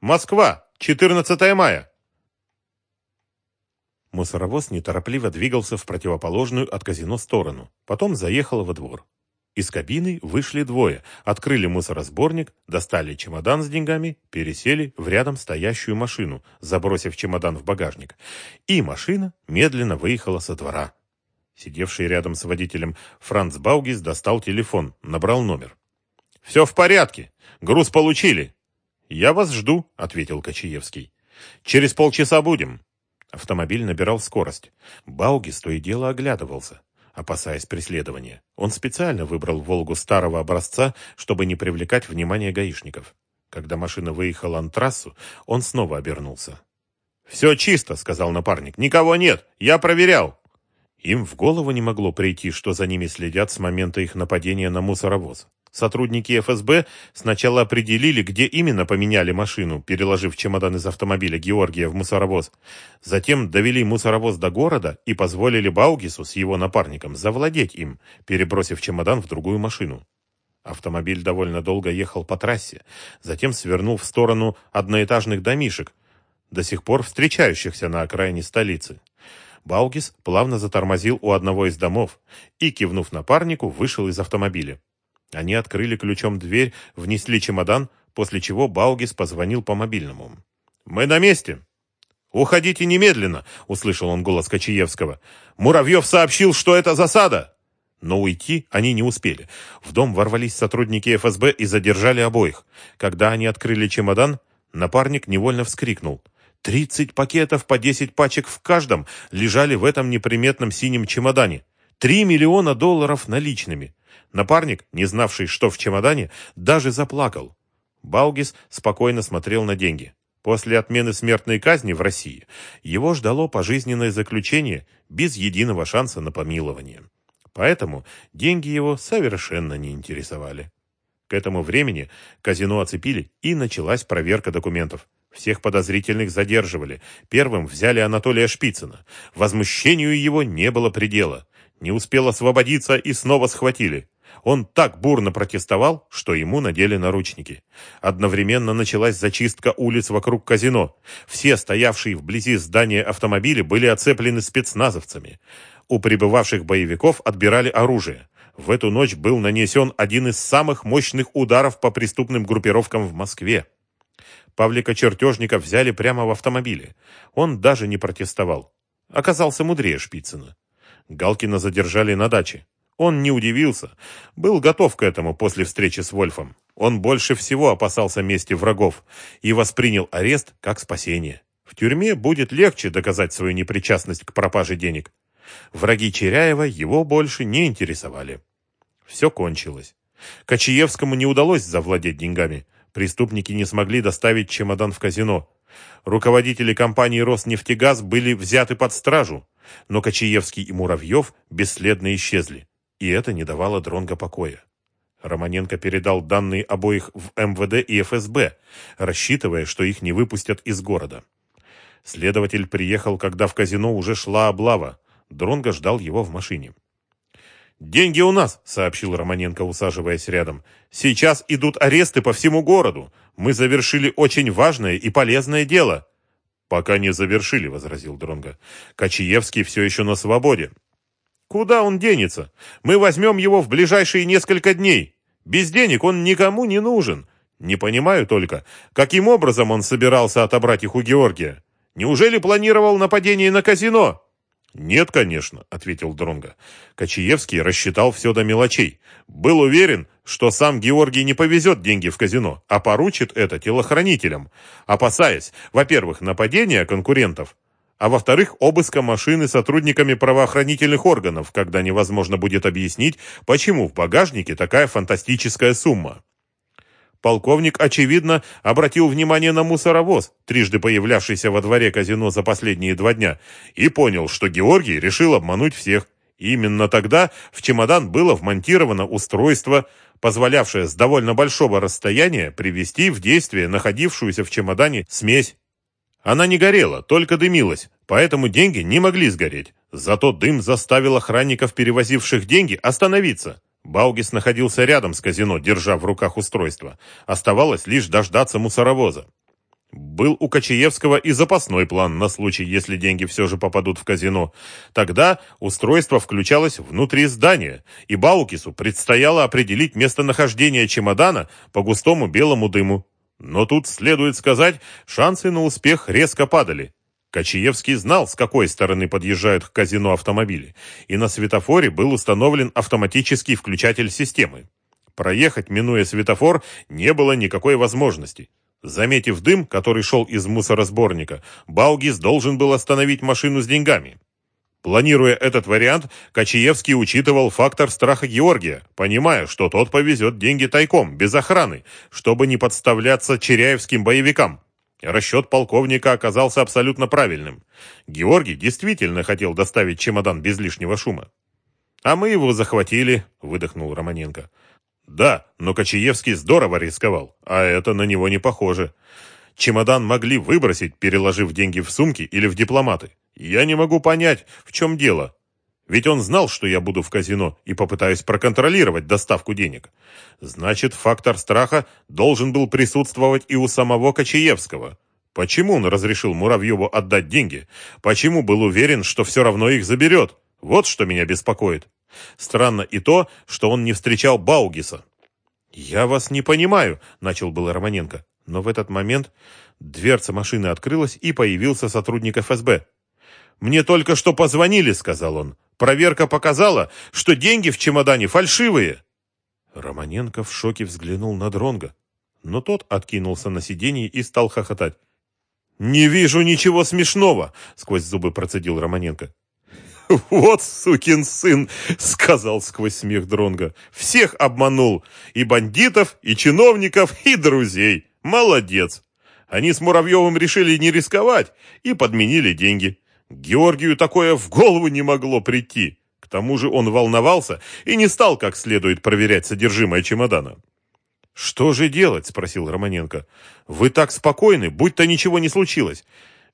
Москва, 14 мая. Мусоровоз неторопливо двигался в противоположную от казино сторону. Потом заехал во двор. Из кабины вышли двое, открыли мусоросборник, достали чемодан с деньгами, пересели в рядом стоящую машину, забросив чемодан в багажник. И машина медленно выехала со двора. Сидевший рядом с водителем Франц Баугис достал телефон, набрал номер. «Все в порядке. Груз получили». «Я вас жду», — ответил Кочаевский. «Через полчаса будем». Автомобиль набирал скорость. Баугис то и дело оглядывался опасаясь преследования. Он специально выбрал «Волгу» старого образца, чтобы не привлекать внимание гаишников. Когда машина выехала на трассу, он снова обернулся. «Все чисто», — сказал напарник. «Никого нет. Я проверял». Им в голову не могло прийти, что за ними следят с момента их нападения на мусоровоз. Сотрудники ФСБ сначала определили, где именно поменяли машину, переложив чемодан из автомобиля Георгия в мусоровоз. Затем довели мусоровоз до города и позволили Баугису с его напарником завладеть им, перебросив чемодан в другую машину. Автомобиль довольно долго ехал по трассе, затем свернул в сторону одноэтажных домишек, до сих пор встречающихся на окраине столицы. Баугис плавно затормозил у одного из домов и, кивнув напарнику, вышел из автомобиля. Они открыли ключом дверь, внесли чемодан, после чего Баугис позвонил по мобильному. «Мы на месте!» «Уходите немедленно!» — услышал он голос Кочаевского. «Муравьев сообщил, что это засада!» Но уйти они не успели. В дом ворвались сотрудники ФСБ и задержали обоих. Когда они открыли чемодан, напарник невольно вскрикнул. Тридцать пакетов по десять пачек в каждом лежали в этом неприметном синем чемодане. Три миллиона долларов наличными. Напарник, не знавший, что в чемодане, даже заплакал. Балгис спокойно смотрел на деньги. После отмены смертной казни в России его ждало пожизненное заключение без единого шанса на помилование. Поэтому деньги его совершенно не интересовали. К этому времени казино оцепили и началась проверка документов. Всех подозрительных задерживали. Первым взяли Анатолия Шпицына. Возмущению его не было предела. Не успел освободиться и снова схватили. Он так бурно протестовал, что ему надели наручники. Одновременно началась зачистка улиц вокруг казино. Все стоявшие вблизи здания автомобили были оцеплены спецназовцами. У прибывавших боевиков отбирали оружие. В эту ночь был нанесен один из самых мощных ударов по преступным группировкам в Москве. Павлика Чертежника взяли прямо в автомобиле. Он даже не протестовал. Оказался мудрее Шпицына. Галкина задержали на даче. Он не удивился, был готов к этому после встречи с Вольфом. Он больше всего опасался мести врагов и воспринял арест как спасение. В тюрьме будет легче доказать свою непричастность к пропаже денег. Враги Черяева его больше не интересовали. Все кончилось. Кочаевскому не удалось завладеть деньгами. Преступники не смогли доставить чемодан в казино. Руководители компании «Роснефтегаз» были взяты под стражу, но Кочаевский и Муравьев бесследно исчезли и это не давало Дронго покоя. Романенко передал данные обоих в МВД и ФСБ, рассчитывая, что их не выпустят из города. Следователь приехал, когда в казино уже шла облава. Дронго ждал его в машине. «Деньги у нас», — сообщил Романенко, усаживаясь рядом. «Сейчас идут аресты по всему городу. Мы завершили очень важное и полезное дело». «Пока не завершили», — возразил Дронго. «Кочаевский все еще на свободе. Куда он денется? Мы возьмем его в ближайшие несколько дней. Без денег он никому не нужен. Не понимаю только, каким образом он собирался отобрать их у Георгия. Неужели планировал нападение на казино? Нет, конечно, ответил Дронга. Кочаевский рассчитал все до мелочей. Был уверен, что сам Георгий не повезет деньги в казино, а поручит это телохранителям, опасаясь, во-первых, нападения конкурентов, а во-вторых, обыска машины сотрудниками правоохранительных органов, когда невозможно будет объяснить, почему в багажнике такая фантастическая сумма. Полковник, очевидно, обратил внимание на мусоровоз, трижды появлявшийся во дворе казино за последние два дня, и понял, что Георгий решил обмануть всех. Именно тогда в чемодан было вмонтировано устройство, позволявшее с довольно большого расстояния привести в действие находившуюся в чемодане смесь она не горела, только дымилась, поэтому деньги не могли сгореть. Зато дым заставил охранников, перевозивших деньги, остановиться. Баугис находился рядом с казино, держа в руках устройство. Оставалось лишь дождаться мусоровоза. Был у Кочаевского и запасной план на случай, если деньги все же попадут в казино. Тогда устройство включалось внутри здания, и Баукису предстояло определить местонахождение чемодана по густому белому дыму. Но тут, следует сказать, шансы на успех резко падали. Кочаевский знал, с какой стороны подъезжают к казино автомобили, и на светофоре был установлен автоматический включатель системы. Проехать, минуя светофор, не было никакой возможности. Заметив дым, который шел из мусоросборника, Баугис должен был остановить машину с деньгами. Планируя этот вариант, Качиевский учитывал фактор страха Георгия, понимая, что тот повезет деньги тайком, без охраны, чтобы не подставляться черяевским боевикам. Расчет полковника оказался абсолютно правильным. Георгий действительно хотел доставить чемодан без лишнего шума. «А мы его захватили», — выдохнул Романенко. Да, но Кочаевский здорово рисковал, а это на него не похоже. Чемодан могли выбросить, переложив деньги в сумки или в дипломаты. Я не могу понять, в чем дело. Ведь он знал, что я буду в казино и попытаюсь проконтролировать доставку денег. Значит, фактор страха должен был присутствовать и у самого Кочаевского. Почему он разрешил Муравьеву отдать деньги? Почему был уверен, что все равно их заберет? Вот что меня беспокоит. Странно и то, что он не встречал Баугиса. «Я вас не понимаю», — начал было Романенко. Но в этот момент дверца машины открылась, и появился сотрудник ФСБ. «Мне только что позвонили», — сказал он. «Проверка показала, что деньги в чемодане фальшивые». Романенко в шоке взглянул на Дронга, но тот откинулся на сиденье и стал хохотать. «Не вижу ничего смешного», — сквозь зубы процедил Романенко. «Вот сукин сын!» — сказал сквозь смех Дронга. «Всех обманул! И бандитов, и чиновников, и друзей! Молодец!» Они с Муравьевым решили не рисковать и подменили деньги. Георгию такое в голову не могло прийти. К тому же он волновался и не стал как следует проверять содержимое чемодана. «Что же делать?» – спросил Романенко. «Вы так спокойны, будто ничего не случилось.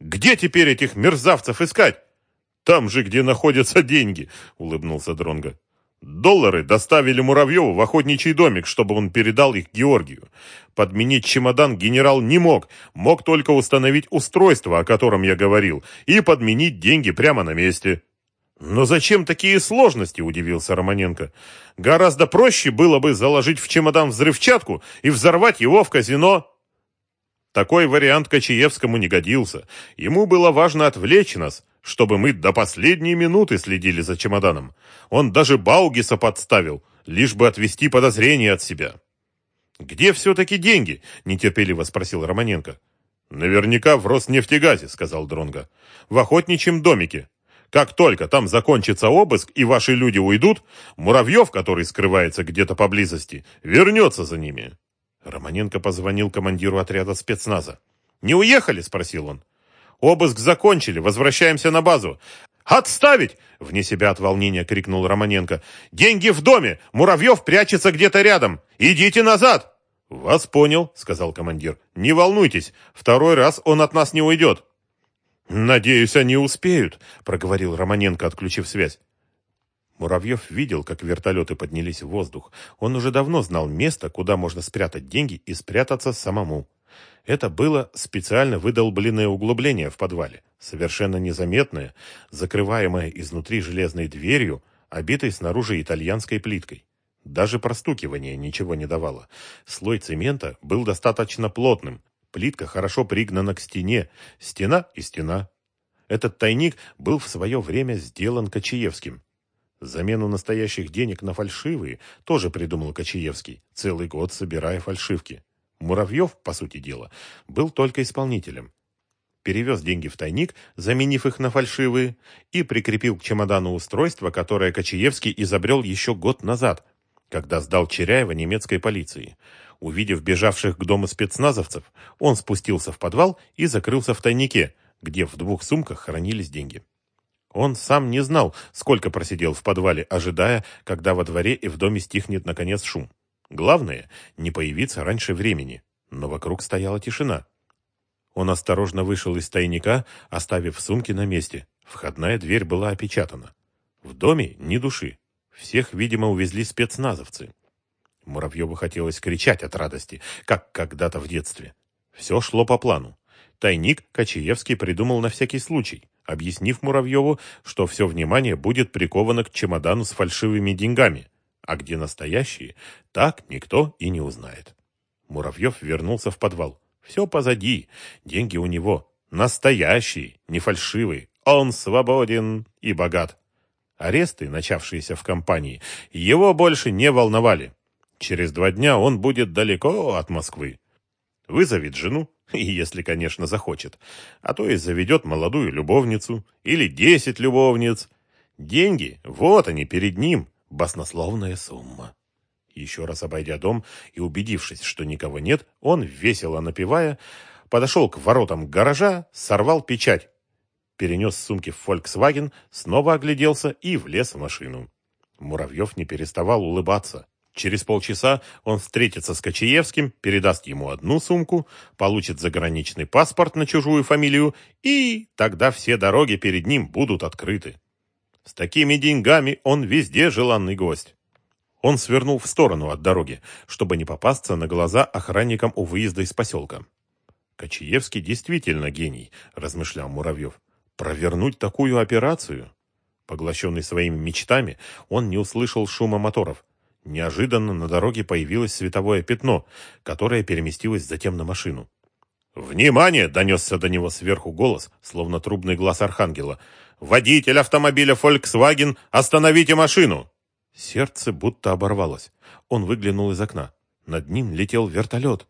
Где теперь этих мерзавцев искать?» Там же, где находятся деньги, улыбнулся Дронга. Доллары доставили Муравьеву в охотничий домик, чтобы он передал их Георгию. Подменить чемодан генерал не мог, мог только установить устройство, о котором я говорил, и подменить деньги прямо на месте. «Но зачем такие сложности?» – удивился Романенко. «Гораздо проще было бы заложить в чемодан взрывчатку и взорвать его в казино». Такой вариант Кочаевскому не годился. Ему было важно отвлечь нас, чтобы мы до последней минуты следили за чемоданом. Он даже Баугиса подставил, лишь бы отвести подозрения от себя. «Где все-таки деньги?» – нетерпеливо спросил Романенко. «Наверняка в Роснефтегазе», – сказал Дронга. «В охотничьем домике. Как только там закончится обыск и ваши люди уйдут, Муравьев, который скрывается где-то поблизости, вернется за ними». Романенко позвонил командиру отряда спецназа. «Не уехали?» – спросил он. Обыск закончили, возвращаемся на базу. «Отставить!» — вне себя от волнения крикнул Романенко. «Деньги в доме! Муравьев прячется где-то рядом! Идите назад!» «Вас понял», — сказал командир. «Не волнуйтесь, второй раз он от нас не уйдет». «Надеюсь, они успеют», — проговорил Романенко, отключив связь. Муравьев видел, как вертолеты поднялись в воздух. Он уже давно знал место, куда можно спрятать деньги и спрятаться самому. Это было специально выдолбленное углубление в подвале, совершенно незаметное, закрываемое изнутри железной дверью, обитой снаружи итальянской плиткой. Даже простукивание ничего не давало. Слой цемента был достаточно плотным, плитка хорошо пригнана к стене, стена и стена. Этот тайник был в свое время сделан Кочаевским. Замену настоящих денег на фальшивые тоже придумал Кочаевский, целый год собирая фальшивки. Муравьев, по сути дела, был только исполнителем. Перевез деньги в тайник, заменив их на фальшивые, и прикрепил к чемодану устройство, которое Кочаевский изобрел еще год назад, когда сдал Черяева немецкой полиции. Увидев бежавших к дому спецназовцев, он спустился в подвал и закрылся в тайнике, где в двух сумках хранились деньги. Он сам не знал, сколько просидел в подвале, ожидая, когда во дворе и в доме стихнет наконец шум. Главное, не появиться раньше времени. Но вокруг стояла тишина. Он осторожно вышел из тайника, оставив сумки на месте. Входная дверь была опечатана. В доме ни души. Всех, видимо, увезли спецназовцы. Муравьеву хотелось кричать от радости, как когда-то в детстве. Все шло по плану. Тайник Кочаевский придумал на всякий случай, объяснив Муравьеву, что все внимание будет приковано к чемодану с фальшивыми деньгами, а где настоящие, так никто и не узнает. Муравьев вернулся в подвал. Все позади, деньги у него. Настоящие, не фальшивые. Он свободен и богат. Аресты, начавшиеся в компании, его больше не волновали. Через два дня он будет далеко от Москвы. Вызовет жену, если, конечно, захочет. А то и заведет молодую любовницу или десять любовниц. Деньги, вот они перед ним, баснословная сумма. Еще раз обойдя дом и убедившись, что никого нет, он, весело напевая, подошел к воротам гаража, сорвал печать, перенес сумки в «Фольксваген», снова огляделся и влез в машину. Муравьев не переставал улыбаться. Через полчаса он встретится с Кочаевским, передаст ему одну сумку, получит заграничный паспорт на чужую фамилию, и тогда все дороги перед ним будут открыты. С такими деньгами он везде желанный гость. Он свернул в сторону от дороги, чтобы не попасться на глаза охранникам у выезда из поселка. «Кочаевский действительно гений», – размышлял Муравьев. «Провернуть такую операцию?» Поглощенный своими мечтами, он не услышал шума моторов. Неожиданно на дороге появилось световое пятно, которое переместилось затем на машину. «Внимание!» — донесся до него сверху голос, словно трубный глаз архангела. «Водитель автомобиля Volkswagen, остановите машину!» Сердце будто оборвалось. Он выглянул из окна. Над ним летел вертолет.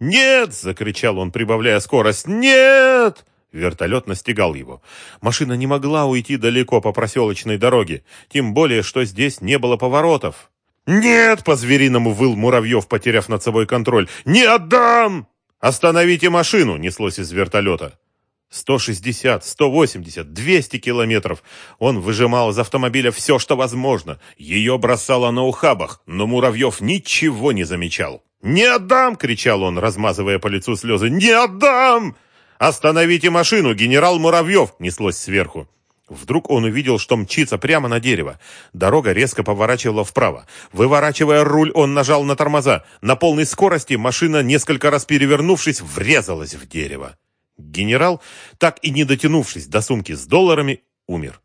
«Нет!» — закричал он, прибавляя скорость. «Нет!» Вертолет настигал его. Машина не могла уйти далеко по проселочной дороге, тем более, что здесь не было поворотов. «Нет!» — по-звериному выл Муравьев, потеряв над собой контроль. «Не отдам!» «Остановите машину!» — неслось из вертолета. 160, 180, 200 километров. Он выжимал из автомобиля все, что возможно. Ее бросало на ухабах, но Муравьев ничего не замечал. «Не отдам!» — кричал он, размазывая по лицу слезы. «Не отдам!» «Остановите машину, генерал Муравьев!» — неслось сверху. Вдруг он увидел, что мчится прямо на дерево. Дорога резко поворачивала вправо. Выворачивая руль, он нажал на тормоза. На полной скорости машина, несколько раз перевернувшись, врезалась в дерево. Генерал, так и не дотянувшись до сумки с долларами, умер.